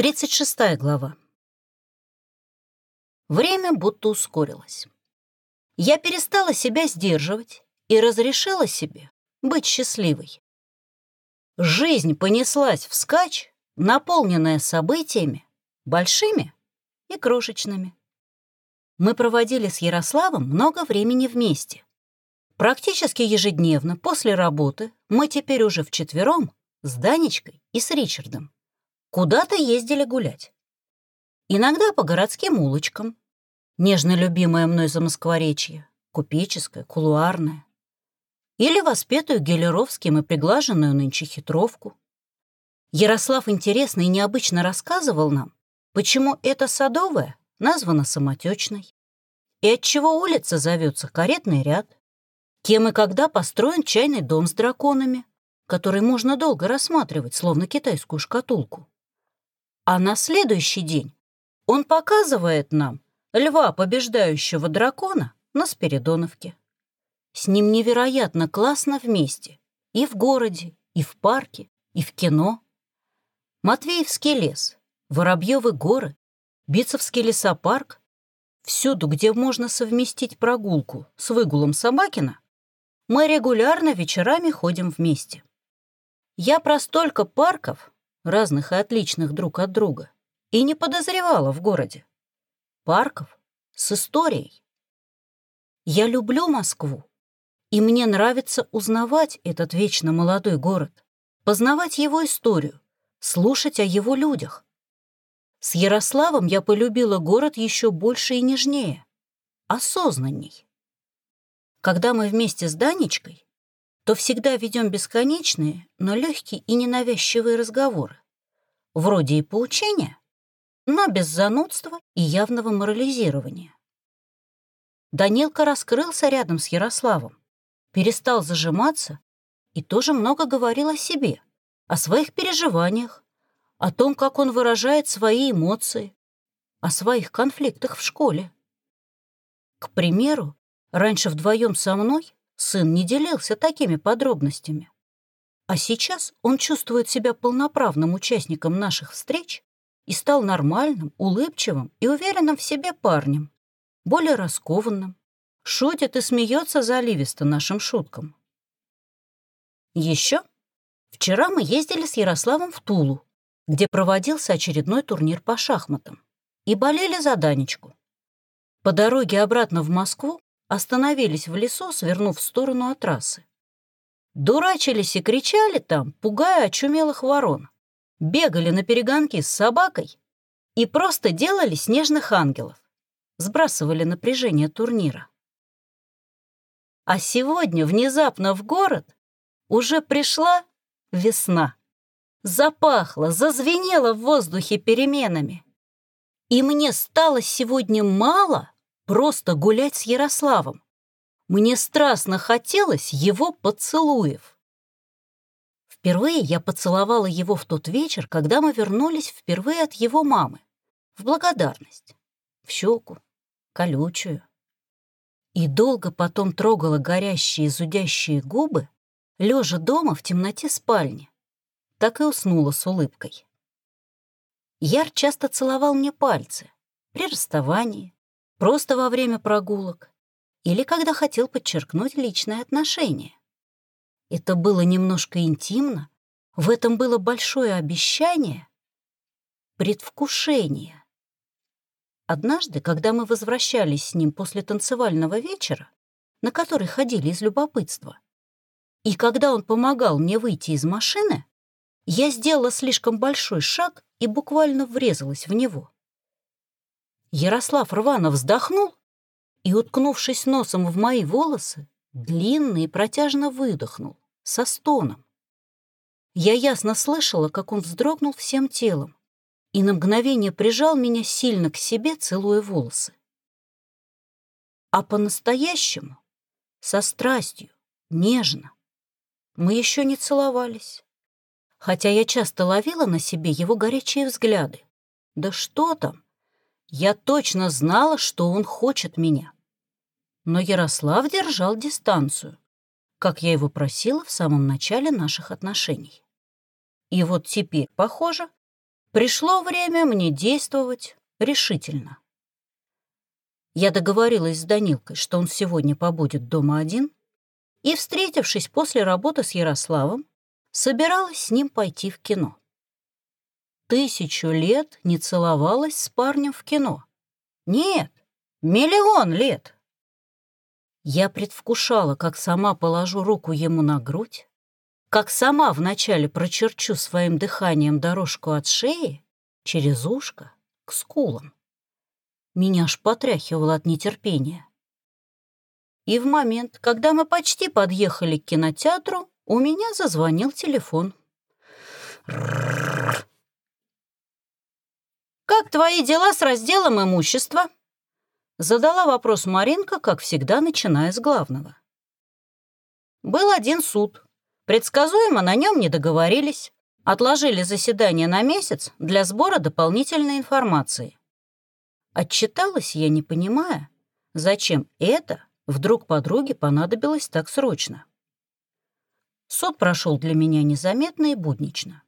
36 глава. Время будто ускорилось. Я перестала себя сдерживать и разрешила себе быть счастливой. Жизнь понеслась вскачь, наполненная событиями, большими и крошечными. Мы проводили с Ярославом много времени вместе. Практически ежедневно после работы мы теперь уже вчетвером с Данечкой и с Ричардом куда-то ездили гулять. Иногда по городским улочкам, нежно любимое мной замоскворечье, купеческое, кулуарное, или воспетую Гелеровским и приглаженную нынче хитровку. Ярослав интересно и необычно рассказывал нам, почему эта садовая названа самотечной, и отчего улица зовется Каретный ряд, кем и когда построен чайный дом с драконами, который можно долго рассматривать, словно китайскую шкатулку. А на следующий день он показывает нам льва, побеждающего дракона, на Спиридоновке. С ним невероятно классно вместе. И в городе, и в парке, и в кино. Матвеевский лес, Воробьевы горы, Бицевский лесопарк. Всюду, где можно совместить прогулку с выгулом Собакина, мы регулярно вечерами ходим вместе. Я про столько парков, разных и отличных друг от друга, и не подозревала в городе. Парков с историей. Я люблю Москву, и мне нравится узнавать этот вечно молодой город, познавать его историю, слушать о его людях. С Ярославом я полюбила город еще больше и нежнее, осознанней. Когда мы вместе с Данечкой, то всегда ведем бесконечные, но легкие и ненавязчивые разговоры. Вроде и поучения, но без занудства и явного морализирования. Данилка раскрылся рядом с Ярославом, перестал зажиматься и тоже много говорил о себе, о своих переживаниях, о том, как он выражает свои эмоции, о своих конфликтах в школе. К примеру, раньше вдвоем со мной сын не делился такими подробностями. А сейчас он чувствует себя полноправным участником наших встреч и стал нормальным, улыбчивым и уверенным в себе парнем, более раскованным, шутит и смеется заливисто нашим шуткам. Еще вчера мы ездили с Ярославом в Тулу, где проводился очередной турнир по шахматам, и болели за Данечку. По дороге обратно в Москву остановились в лесу, свернув в сторону от трассы. Дурачились и кричали там, пугая очумелых ворон. Бегали на перегонки с собакой и просто делали снежных ангелов. Сбрасывали напряжение турнира. А сегодня внезапно в город уже пришла весна. Запахло, зазвенело в воздухе переменами. И мне стало сегодня мало просто гулять с Ярославом. Мне страстно хотелось его поцелуев. Впервые я поцеловала его в тот вечер, когда мы вернулись впервые от его мамы. В благодарность. В щеку. Колючую. И долго потом трогала горящие зудящие губы, лежа дома в темноте спальни. Так и уснула с улыбкой. Яр часто целовал мне пальцы. При расставании, просто во время прогулок или когда хотел подчеркнуть личное отношение. Это было немножко интимно, в этом было большое обещание, предвкушение. Однажды, когда мы возвращались с ним после танцевального вечера, на который ходили из любопытства, и когда он помогал мне выйти из машины, я сделала слишком большой шаг и буквально врезалась в него. Ярослав рвано вздохнул и, уткнувшись носом в мои волосы, длинно и протяжно выдохнул, со стоном. Я ясно слышала, как он вздрогнул всем телом и на мгновение прижал меня сильно к себе, целуя волосы. А по-настоящему, со страстью, нежно, мы еще не целовались, хотя я часто ловила на себе его горячие взгляды. Да что там, я точно знала, что он хочет меня. Но Ярослав держал дистанцию, как я его просила в самом начале наших отношений. И вот теперь, похоже, Пришло время мне действовать решительно. Я договорилась с Данилкой, что он сегодня побудет дома один, и, встретившись после работы с Ярославом, собиралась с ним пойти в кино. Тысячу лет не целовалась с парнем в кино. Нет, миллион лет. Я предвкушала, как сама положу руку ему на грудь, как сама вначале прочерчу своим дыханием дорожку от шеи через ушко к скулам. Меня аж потряхивало от нетерпения. И в момент, когда мы почти подъехали к кинотеатру, у меня зазвонил телефон. «Как твои дела с разделом имущества?» Задала вопрос Маринка, как всегда, начиная с главного. Был один суд. Предсказуемо на нем не договорились. Отложили заседание на месяц для сбора дополнительной информации. Отчиталась я, не понимая, зачем это вдруг подруге понадобилось так срочно. Суд прошел для меня незаметно и буднично.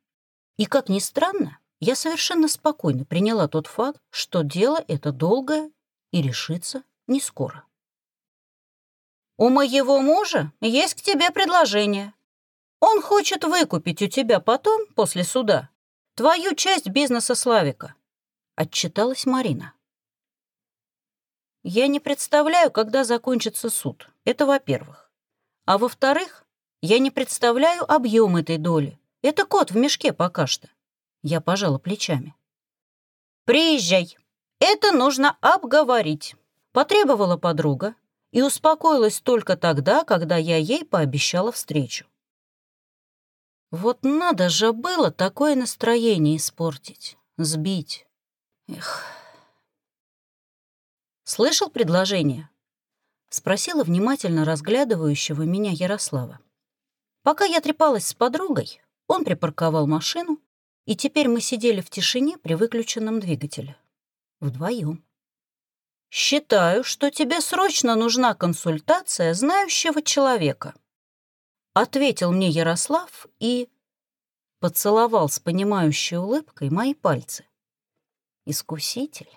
И, как ни странно, я совершенно спокойно приняла тот факт, что дело это долгое и решится не скоро. «У моего мужа есть к тебе предложение. Он хочет выкупить у тебя потом, после суда, твою часть бизнеса Славика», — отчиталась Марина. Я не представляю, когда закончится суд. Это во-первых. А во-вторых, я не представляю объем этой доли. Это кот в мешке пока что. Я пожала плечами. «Приезжай. Это нужно обговорить», — потребовала подруга и успокоилась только тогда, когда я ей пообещала встречу. Вот надо же было такое настроение испортить, сбить. Эх... «Слышал предложение?» — спросила внимательно разглядывающего меня Ярослава. Пока я трепалась с подругой, он припарковал машину, и теперь мы сидели в тишине при выключенном двигателе. Вдвоем. «Считаю, что тебе срочно нужна консультация знающего человека», — ответил мне Ярослав и поцеловал с понимающей улыбкой мои пальцы. «Искуситель».